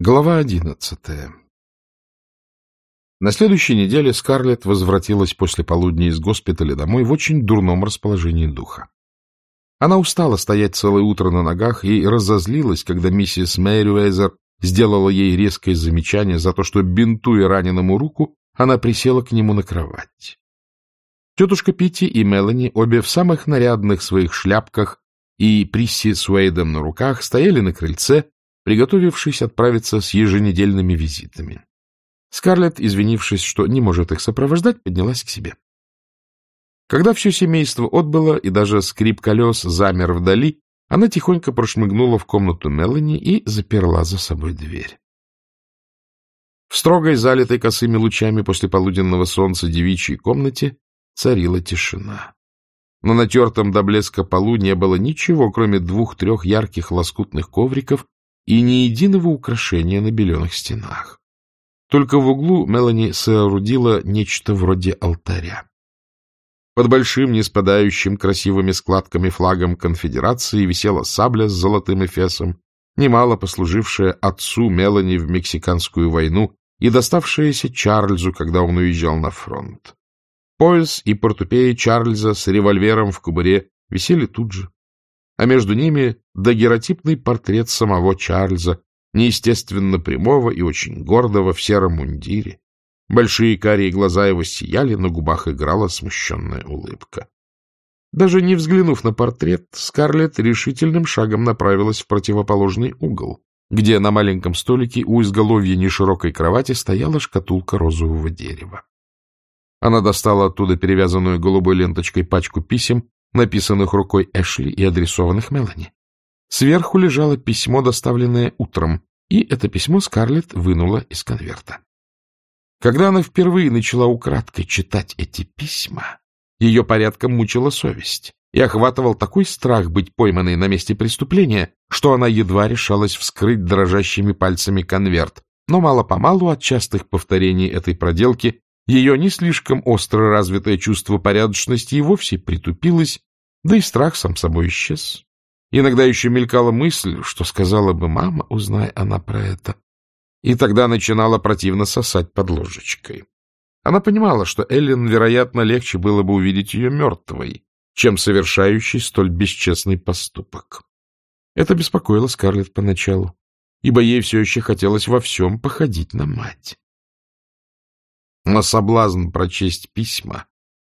Глава одиннадцатая На следующей неделе Скарлетт возвратилась после полудня из госпиталя домой в очень дурном расположении духа. Она устала стоять целое утро на ногах и разозлилась, когда миссис Мэрюэзер сделала ей резкое замечание за то, что, бинтуя раненому руку, она присела к нему на кровать. Тетушка Питти и Мелани, обе в самых нарядных своих шляпках и Присси с Уэйдом на руках, стояли на крыльце, приготовившись отправиться с еженедельными визитами. Скарлетт, извинившись, что не может их сопровождать, поднялась к себе. Когда все семейство отбыло и даже скрип колес замер вдали, она тихонько прошмыгнула в комнату Мелани и заперла за собой дверь. В строгой, залитой косыми лучами после полуденного солнца девичьей комнате царила тишина. На натертом до блеска полу не было ничего, кроме двух-трех ярких лоскутных ковриков и ни единого украшения на беленых стенах. Только в углу Мелани соорудила нечто вроде алтаря. Под большим, не спадающим красивыми складками флагом конфедерации висела сабля с золотым эфесом, немало послужившая отцу Мелани в Мексиканскую войну и доставшаяся Чарльзу, когда он уезжал на фронт. Пояс и портупея Чарльза с револьвером в кобуре висели тут же а между ними дагеротипный портрет самого Чарльза, неестественно прямого и очень гордого в сером мундире. Большие карие глаза его сияли, на губах играла смущенная улыбка. Даже не взглянув на портрет, Скарлетт решительным шагом направилась в противоположный угол, где на маленьком столике у изголовья неширокой кровати стояла шкатулка розового дерева. Она достала оттуда перевязанную голубой ленточкой пачку писем написанных рукой Эшли и адресованных Мелани. Сверху лежало письмо, доставленное утром, и это письмо Скарлетт вынула из конверта. Когда она впервые начала украдкой читать эти письма, ее порядком мучила совесть и охватывал такой страх быть пойманной на месте преступления, что она едва решалась вскрыть дрожащими пальцами конверт, но мало-помалу от частых повторений этой проделки ее не слишком остро развитое чувство порядочности и вовсе притупилось, да и страх сам собой исчез. Иногда еще мелькала мысль, что сказала бы мама, узная она про это. И тогда начинала противно сосать под ложечкой. Она понимала, что Эллен, вероятно, легче было бы увидеть ее мертвой, чем совершающей столь бесчестный поступок. Это беспокоило Скарлетт поначалу, ибо ей все еще хотелось во всем походить на мать. Но соблазн прочесть письма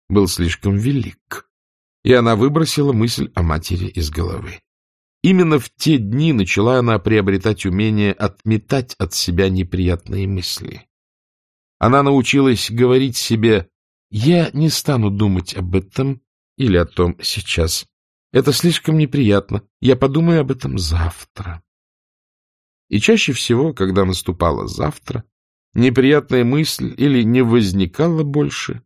был слишком велик, и она выбросила мысль о матери из головы. Именно в те дни начала она приобретать умение отметать от себя неприятные мысли. Она научилась говорить себе «Я не стану думать об этом или о том сейчас. Это слишком неприятно. Я подумаю об этом завтра». И чаще всего, когда наступало завтра, неприятная мысль или не возникала больше,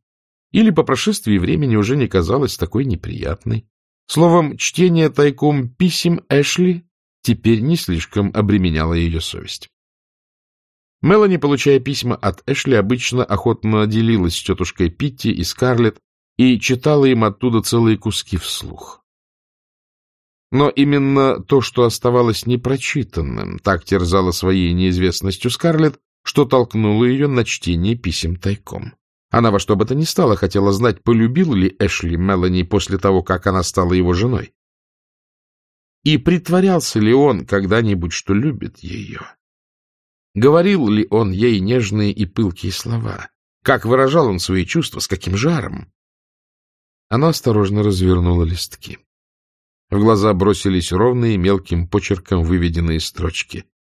или по прошествии времени уже не казалась такой неприятной. Словом, чтение тайком писем Эшли теперь не слишком обременяло ее совесть. Мелани, получая письма от Эшли, обычно охотно делилась с тетушкой Питти и Скарлетт и читала им оттуда целые куски вслух. Но именно то, что оставалось непрочитанным, так терзало своей неизвестностью Скарлетт, что толкнуло ее на чтение писем тайком. Она во что бы то ни стало хотела знать, полюбил ли Эшли Мелани после того, как она стала его женой. И притворялся ли он когда-нибудь, что любит ее? Говорил ли он ей нежные и пылкие слова? Как выражал он свои чувства, с каким жаром? Она осторожно развернула листки. В глаза бросились ровные, мелким почерком выведенные строчки. —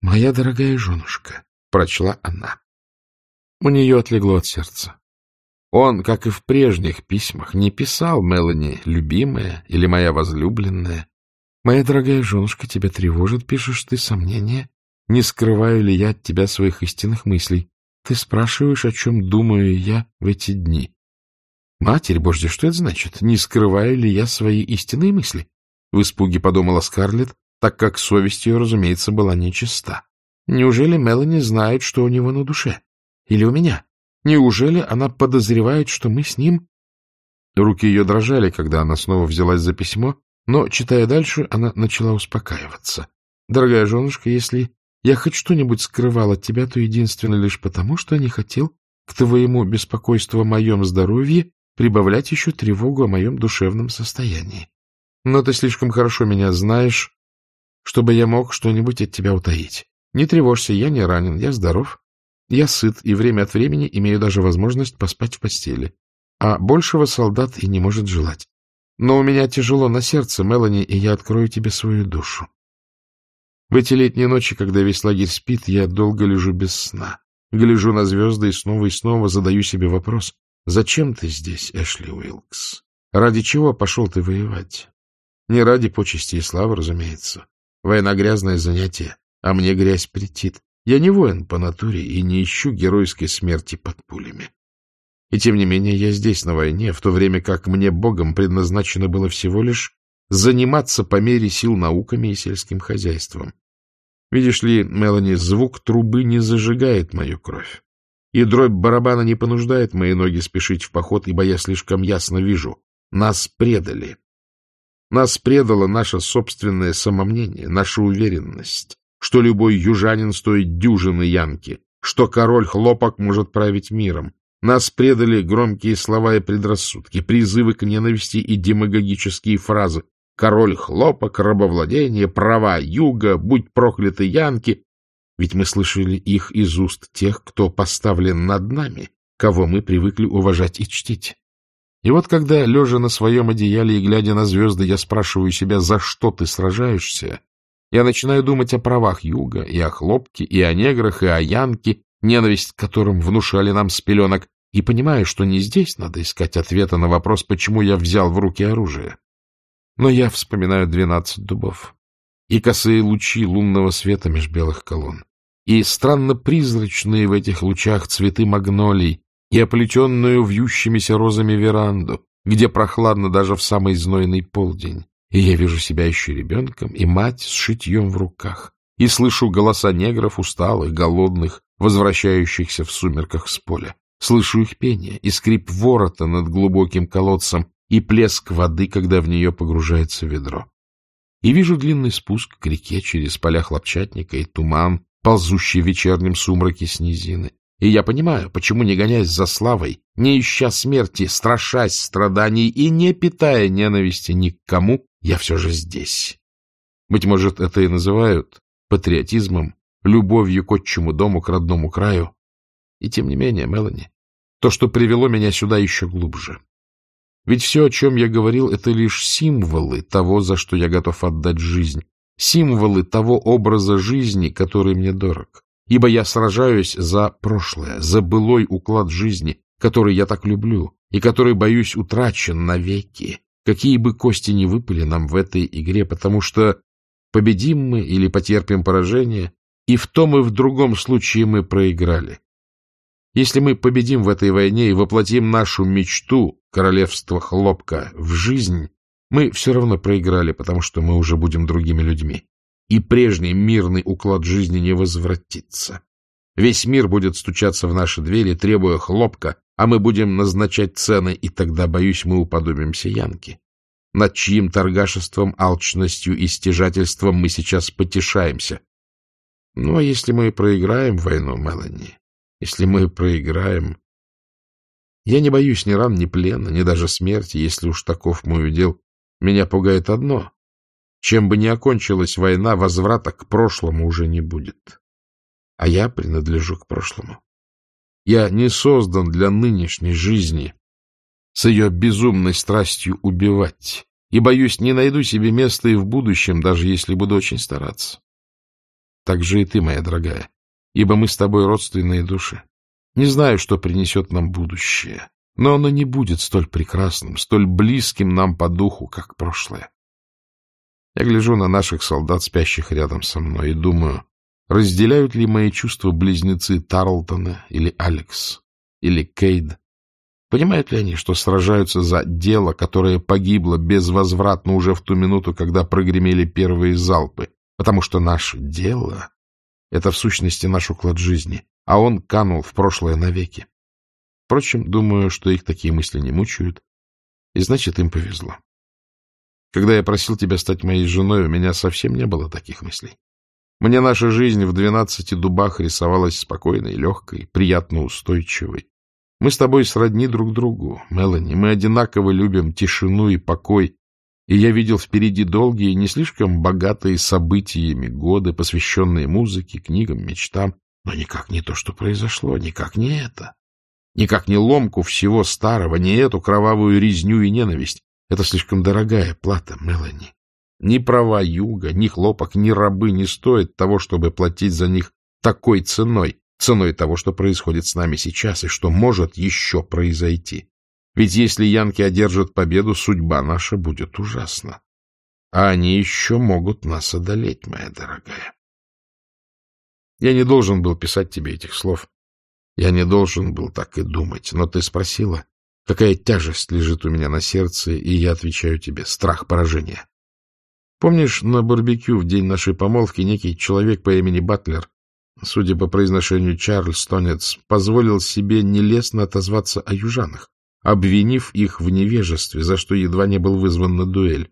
Моя дорогая женушка, — прочла она. У нее отлегло от сердца. Он, как и в прежних письмах, не писал Мелани «любимая» или «моя возлюбленная». «Моя дорогая женушка, тебя тревожит, пишешь ты, сомнения? Не скрываю ли я от тебя своих истинных мыслей? Ты спрашиваешь, о чем думаю я в эти дни. Матерь Божья, что это значит? Не скрываю ли я свои истинные мысли?» В испуге подумала Скарлетт, так как совесть ее, разумеется, была нечиста. Неужели Мелани знает, что у него на душе? Или у меня? Неужели она подозревает, что мы с ним... Руки ее дрожали, когда она снова взялась за письмо, но, читая дальше, она начала успокаиваться. — Дорогая женушка, если я хоть что-нибудь скрывал от тебя, то единственно лишь потому, что не хотел к твоему беспокойству о моем здоровье прибавлять еще тревогу о моем душевном состоянии. Но ты слишком хорошо меня знаешь, чтобы я мог что-нибудь от тебя утаить. Не тревожься, я не ранен, я здоров. Я сыт и время от времени имею даже возможность поспать в постели. А большего солдат и не может желать. Но у меня тяжело на сердце, Мелани, и я открою тебе свою душу. В эти летние ночи, когда весь лагерь спит, я долго лежу без сна. Гляжу на звезды и снова и снова задаю себе вопрос. Зачем ты здесь, Эшли Уилкс? Ради чего пошел ты воевать? Не ради почести и славы, разумеется. Война — грязное занятие, а мне грязь претит. Я не воин по натуре и не ищу геройской смерти под пулями. И тем не менее я здесь, на войне, в то время как мне Богом предназначено было всего лишь заниматься по мере сил науками и сельским хозяйством. Видишь ли, Мелани, звук трубы не зажигает мою кровь. И дробь барабана не понуждает мои ноги спешить в поход, ибо я слишком ясно вижу. Нас предали. Нас предало наше собственное самомнение, наша уверенность, что любой южанин стоит дюжины янки, что король хлопок может править миром. Нас предали громкие слова и предрассудки, призывы к ненависти и демагогические фразы, король хлопок, рабовладение, права юга, будь прокляты янки. Ведь мы слышали их из уст тех, кто поставлен над нами, кого мы привыкли уважать и чтить. И вот когда, лежа на своем одеяле и глядя на звезды, я спрашиваю себя, за что ты сражаешься, я начинаю думать о правах юга, и о хлопке, и о неграх, и о янке, ненависть к которым внушали нам с пеленок, и понимаю, что не здесь надо искать ответа на вопрос, почему я взял в руки оружие. Но я вспоминаю двенадцать дубов и косые лучи лунного света меж белых колонн, и странно призрачные в этих лучах цветы магнолий, и оплетенную вьющимися розами веранду, где прохладно даже в самый знойный полдень. И я вижу себя еще ребенком, и мать с шитьем в руках, и слышу голоса негров усталых, голодных, возвращающихся в сумерках с поля. Слышу их пение и скрип ворота над глубоким колодцем, и плеск воды, когда в нее погружается ведро. И вижу длинный спуск к реке через поля хлопчатника и туман, ползущий в вечернем сумраке с низины. И я понимаю, почему, не гоняясь за славой, не ища смерти, страшась страданий и не питая ненависти ни к кому, я все же здесь. Быть может, это и называют патриотизмом, любовью к отчему дому, к родному краю. И тем не менее, Мелани, то, что привело меня сюда еще глубже. Ведь все, о чем я говорил, это лишь символы того, за что я готов отдать жизнь, символы того образа жизни, который мне дорог. Ибо я сражаюсь за прошлое, за былой уклад жизни, который я так люблю и который, боюсь, утрачен навеки, какие бы кости ни выпали нам в этой игре, потому что победим мы или потерпим поражение, и в том и в другом случае мы проиграли. Если мы победим в этой войне и воплотим нашу мечту королевства хлопка в жизнь, мы все равно проиграли, потому что мы уже будем другими людьми. И прежний мирный уклад жизни не возвратится. Весь мир будет стучаться в наши двери, требуя хлопка, а мы будем назначать цены, и тогда, боюсь, мы уподобимся Янке. Над чьим торгашеством, алчностью и стяжательством мы сейчас потешаемся. Ну, а если мы проиграем войну, Мелани, если мы проиграем... Я не боюсь ни ран, ни плена, ни даже смерти, если уж таков мой удел. Меня пугает одно. Чем бы ни окончилась война, возврата к прошлому уже не будет. А я принадлежу к прошлому. Я не создан для нынешней жизни с ее безумной страстью убивать, и, боюсь, не найду себе места и в будущем, даже если буду очень стараться. Так же и ты, моя дорогая ибо мы с тобой родственные души. Не знаю, что принесет нам будущее, но оно не будет столь прекрасным, столь близким нам по духу, как прошлое. Я гляжу на наших солдат, спящих рядом со мной, и думаю, разделяют ли мои чувства близнецы Тарлтона или Алекс, или Кейд? Понимают ли они, что сражаются за дело, которое погибло безвозвратно уже в ту минуту, когда прогремели первые залпы, потому что наше дело это в сущности наш уклад жизни, а он канул в прошлое навеки. Впрочем, думаю, что их такие мысли не мучают, и значит, им повезло. Когда я просил тебя стать моей женой, у меня совсем не было таких мыслей. Мне наша жизнь в двенадцати дубах рисовалась спокойной, легкой, приятно устойчивой. Мы с тобой сродни друг другу, Мелани. Мы одинаково любим тишину и покой. И я видел впереди долгие, не слишком богатые событиями годы, посвященные музыке, книгам, мечтам. Но никак не то, что произошло, никак не это. Никак не ломку всего старого, не эту кровавую резню и ненависть. Это слишком дорогая плата, Мелани. Ни права юга, ни хлопок, ни рабы не стоят того, чтобы платить за них такой ценой, ценой того, что происходит с нами сейчас и что может еще произойти. Ведь если янки одержат победу, судьба наша будет ужасна. А они еще могут нас одолеть, моя дорогая. Я не должен был писать тебе этих слов. Я не должен был так и думать. Но ты спросила, какая тяжесть лежит у меня на сердце, и я отвечаю тебе — страх поражения. Помнишь, на барбекю в день нашей помолвки некий человек по имени Батлер судя по произношению Чарльз Тонец, позволил себе нелестно отозваться о южанах, обвинив их в невежестве, за что едва не был вызван на дуэль.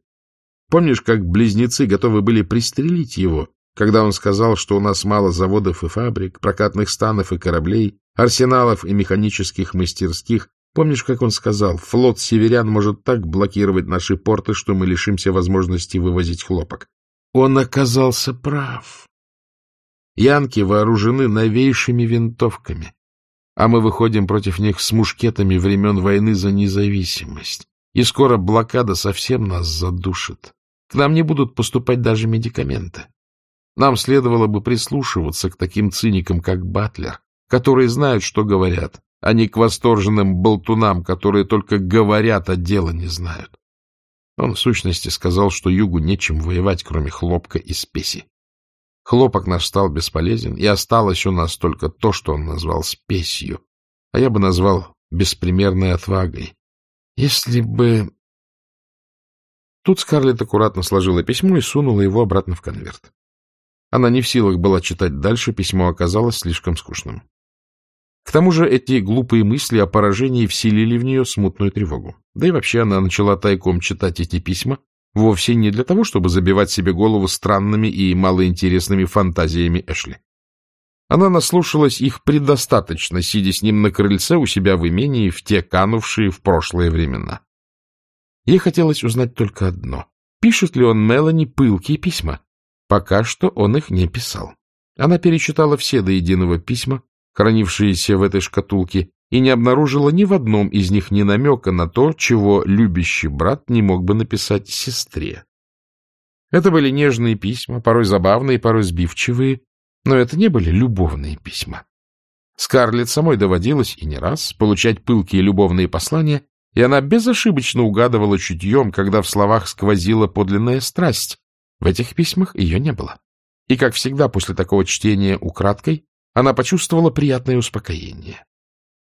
Помнишь, как близнецы готовы были пристрелить его, когда он сказал, что у нас мало заводов и фабрик, прокатных станов и кораблей, арсеналов и механических мастерских? Помнишь, как он сказал, флот северян может так блокировать наши порты, что мы лишимся возможности вывозить хлопок? Он оказался прав. Янки вооружены новейшими винтовками, а мы выходим против них с мушкетами времен войны за независимость. И скоро блокада совсем нас задушит. К нам не будут поступать даже медикаменты. Нам следовало бы прислушиваться к таким циникам, как Батлер, которые знают, что говорят, а не к восторженным болтунам, которые только говорят, а дела не знают. Он, в сущности, сказал, что югу нечем воевать, кроме хлопка и спеси. Хлопок наш стал бесполезен, и осталось у нас только то, что он назвал спесью, а я бы назвал беспримерной отвагой. Если бы... Тут Скарлетт аккуратно сложила письмо и сунула его обратно в конверт. Она не в силах была читать дальше, письмо оказалось слишком скучным. К тому же эти глупые мысли о поражении вселили в нее смутную тревогу. Да и вообще она начала тайком читать эти письма, вовсе не для того, чтобы забивать себе голову странными и малоинтересными фантазиями Эшли. Она наслушалась их предостаточно, сидя с ним на крыльце у себя в имении в те канувшие в прошлые времена. Ей хотелось узнать только одно. Пишет ли он Мелани пылкие письма? Пока что он их не писал. Она перечитала все до единого письма, хранившиеся в этой шкатулке, и не обнаружила ни в одном из них ни намека на то, чего любящий брат не мог бы написать сестре. Это были нежные письма, порой забавные, порой сбивчивые, но это не были любовные письма. Скарлетт самой доводилось, и не раз, получать пылкие любовные послания, и она безошибочно угадывала чутьем, когда в словах сквозила подлинная страсть. В этих письмах ее не было. И, как всегда, после такого чтения украдкой, она почувствовала приятное успокоение.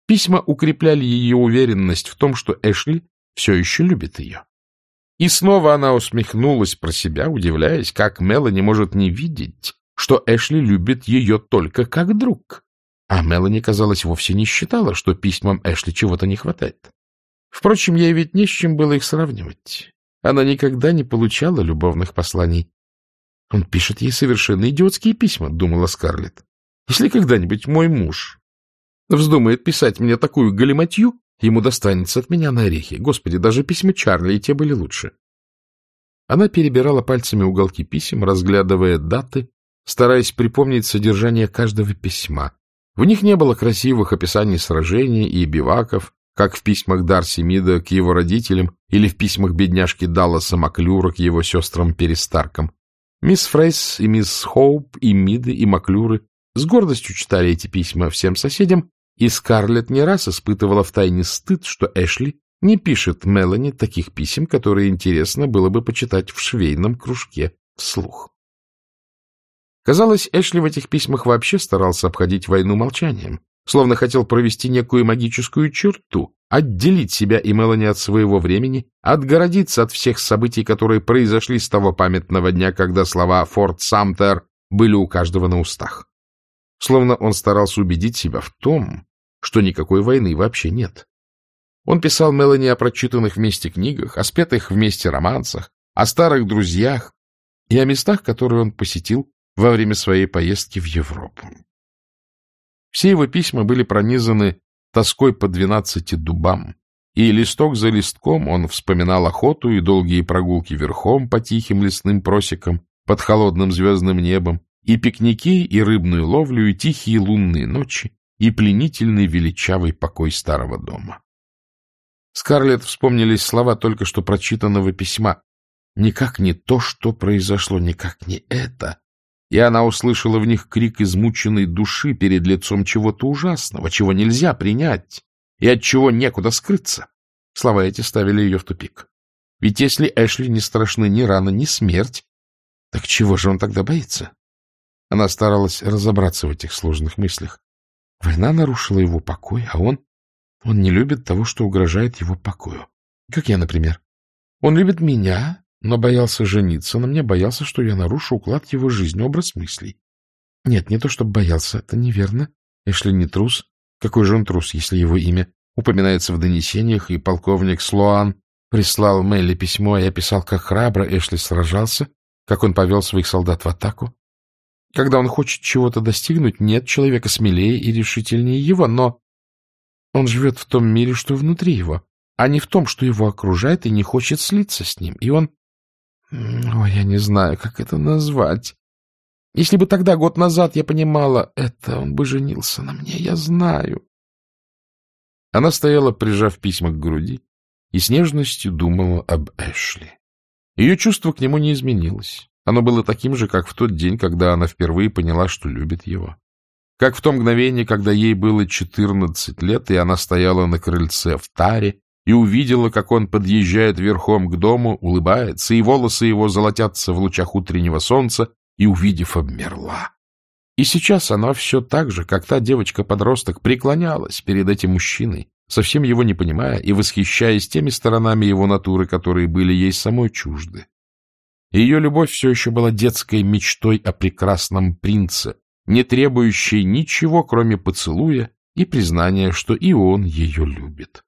Письма укрепляли ее уверенность в том, что Эшли все еще любит ее. И снова она усмехнулась про себя, удивляясь, как Мелани может не видеть, что Эшли любит ее только как друг. А Мелани, казалось, вовсе не считала, что письмам Эшли чего-то не хватает. Впрочем, ей ведь не с чем было их сравнивать. Она никогда не получала любовных посланий. Он пишет ей совершенно идиотские письма, — думала Скарлетт. Если когда-нибудь мой муж вздумает писать мне такую галиматью, ему достанется от меня на орехи. Господи, даже письма Чарли и те были лучше. Она перебирала пальцами уголки писем, разглядывая даты, стараясь припомнить содержание каждого письма. В них не было красивых описаний сражений и биваков, как в письмах Дарси Мида к его родителям или в письмах бедняжки Далласа Маклюра к его сестрам-перестаркам. Мисс Фрейс и мисс Хоуп и Миды и Маклюры с гордостью читали эти письма всем соседям, и Скарлетт не раз испытывала втайне стыд, что Эшли не пишет Мелани таких писем, которые интересно было бы почитать в швейном кружке вслух. Казалось, Эшли в этих письмах вообще старался обходить войну молчанием, словно хотел провести некую магическую черту, отделить себя и Мелани от своего времени, отгородиться от всех событий, которые произошли с того памятного дня, когда слова «Форт Самтер» были у каждого на устах словно он старался убедить себя в том, что никакой войны вообще нет. Он писал Мелани о прочитанных вместе книгах, о спетых вместе романсах, о старых друзьях и о местах, которые он посетил, во время своей поездки в Европу. Все его письма были пронизаны тоской по двенадцати дубам, и листок за листком он вспоминал охоту и долгие прогулки верхом по тихим лесным просекам под холодным звездным небом, и пикники, и рыбную ловлю, и тихие лунные ночи, и пленительный величавый покой старого дома. Скарлетт вспомнились слова только что прочитанного письма. Никак не то, что произошло, никак не это. И она услышала в них крик измученной души перед лицом чего-то ужасного, чего нельзя принять и от чего некуда скрыться. Слова эти ставили ее в тупик. Ведь если Эшли не страшны ни рана, ни смерть, так чего же он тогда боится? Она старалась разобраться в этих сложных мыслях. Война нарушила его покой, а он... Он не любит того, что угрожает его покою. Как я, например. Он любит меня, но боялся жениться на мне, боялся, что я нарушу уклад его жизни, образ мыслей. Нет, не то чтобы боялся, это неверно. Эшли не трус. Какой же он трус, если его имя упоминается в донесениях, и полковник Слоан прислал Мелли письмо, и описал, как храбро Эшли сражался, как он повел своих солдат в атаку. Когда он хочет чего-то достигнуть, нет человека смелее и решительнее его, но он живет в том мире, что внутри его, а не в том, что его окружает и не хочет слиться с ним. И он... Ой, я не знаю, как это назвать. Если бы тогда, год назад, я понимала это, он бы женился на мне, я знаю. Она стояла, прижав письма к груди, и с нежностью думала об Эшли. Ее чувство к нему не изменилось. Оно было таким же, как в тот день, когда она впервые поняла, что любит его. Как в то мгновение, когда ей было четырнадцать лет, и она стояла на крыльце в таре и увидела, как он подъезжает верхом к дому, улыбается, и волосы его золотятся в лучах утреннего солнца, и, увидев, обмерла. И сейчас она все так же, как та девочка-подросток, преклонялась перед этим мужчиной, совсем его не понимая и восхищаясь теми сторонами его натуры, которые были ей самой чужды. Ее любовь все еще была детской мечтой о прекрасном принце, не требующей ничего, кроме поцелуя и признания, что и он ее любит.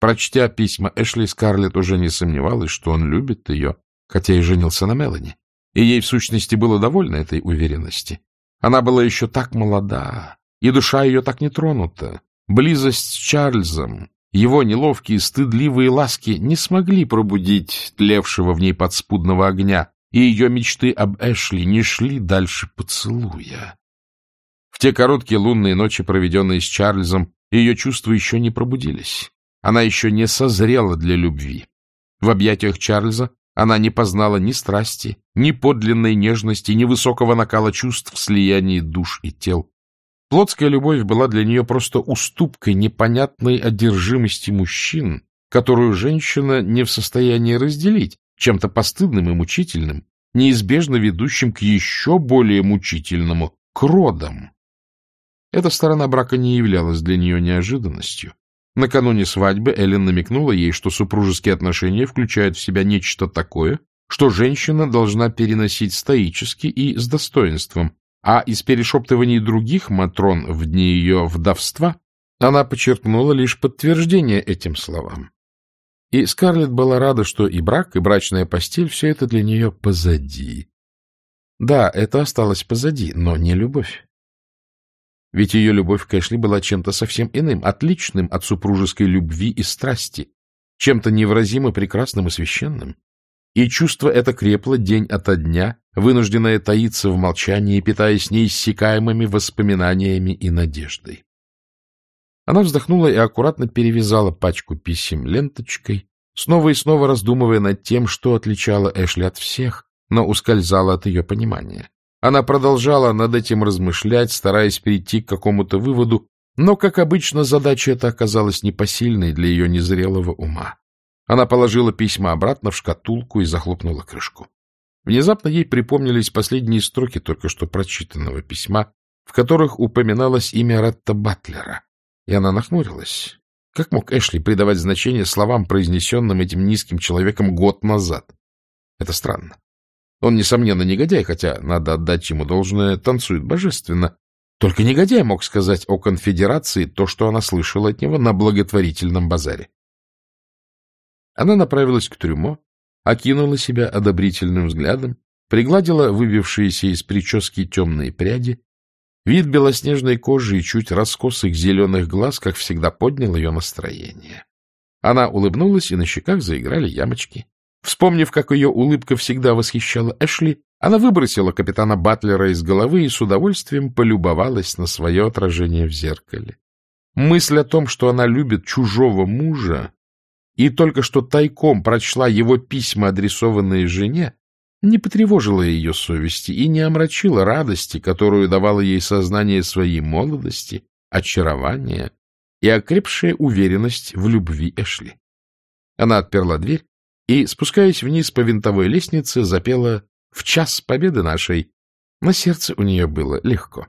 Прочтя письма Эшли, Скарлетт уже не сомневалась, что он любит ее, хотя и женился на Мелани и ей, в сущности, было довольно этой уверенности. Она была еще так молода, и душа ее так не тронута. Близость с Чарльзом, его неловкие, стыдливые ласки не смогли пробудить тлевшего в ней подспудного огня, и ее мечты об Эшли не шли дальше поцелуя. В те короткие лунные ночи, проведенные с Чарльзом, ее чувства еще не пробудились. Она еще не созрела для любви. В объятиях Чарльза она не познала ни страсти, ни подлинной нежности, ни высокого накала чувств в слиянии душ и тел. Плотская любовь была для нее просто уступкой непонятной одержимости мужчин, которую женщина не в состоянии разделить, чем-то постыдным и мучительным, неизбежно ведущим к еще более мучительному, к родам. Эта сторона брака не являлась для нее неожиданностью. Накануне свадьбы Эллен намекнула ей, что супружеские отношения включают в себя нечто такое, что женщина должна переносить стоически и с достоинством, а из перешептываний других Матрон в дни ее вдовства она подчеркнула лишь подтверждение этим словам. И Скарлетт была рада, что и брак, и брачная постель — все это для нее позади. Да, это осталось позади, но не любовь. Ведь ее любовь к Эшли была чем-то совсем иным, отличным от супружеской любви и страсти, чем-то невыразимо прекрасным и священным. И чувство это крепло день ото дня, вынужденное таиться в молчании, питаясь неиссякаемыми воспоминаниями и надеждой. Она вздохнула и аккуратно перевязала пачку писем ленточкой, снова и снова раздумывая над тем, что отличало Эшли от всех, но ускользало от ее понимания. Она продолжала над этим размышлять, стараясь перейти к какому-то выводу, но, как обычно, задача эта оказалась непосильной для ее незрелого ума. Она положила письма обратно в шкатулку и захлопнула крышку. Внезапно ей припомнились последние строки только что прочитанного письма, в которых упоминалось имя Ретта Батлера, и она нахмурилась. Как мог Эшли придавать значение словам, произнесенным этим низким человеком год назад? Это странно. Он, несомненно, негодяй, хотя, надо отдать ему должное, танцует божественно. Только негодяй мог сказать о конфедерации то, что она слышала от него на благотворительном базаре. Она направилась к трюмо, окинула себя одобрительным взглядом, пригладила выбившиеся из прически темные пряди, вид белоснежной кожи и чуть раскосых зеленых глаз, как всегда, поднял ее настроение. Она улыбнулась, и на щеках заиграли ямочки. Вспомнив, как ее улыбка всегда восхищала Эшли, она выбросила капитана Батлера из головы и с удовольствием полюбовалась на свое отражение в зеркале. Мысль о том, что она любит чужого мужа и только что тайком прочла его письма, адресованные жене, не потревожила ее совести и не омрачила радости, которую давало ей сознание своей молодости, очарования и окрепшая уверенность в любви Эшли. Она отперла дверь и, спускаясь вниз по винтовой лестнице, запела «В час победы нашей». На сердце у нее было легко.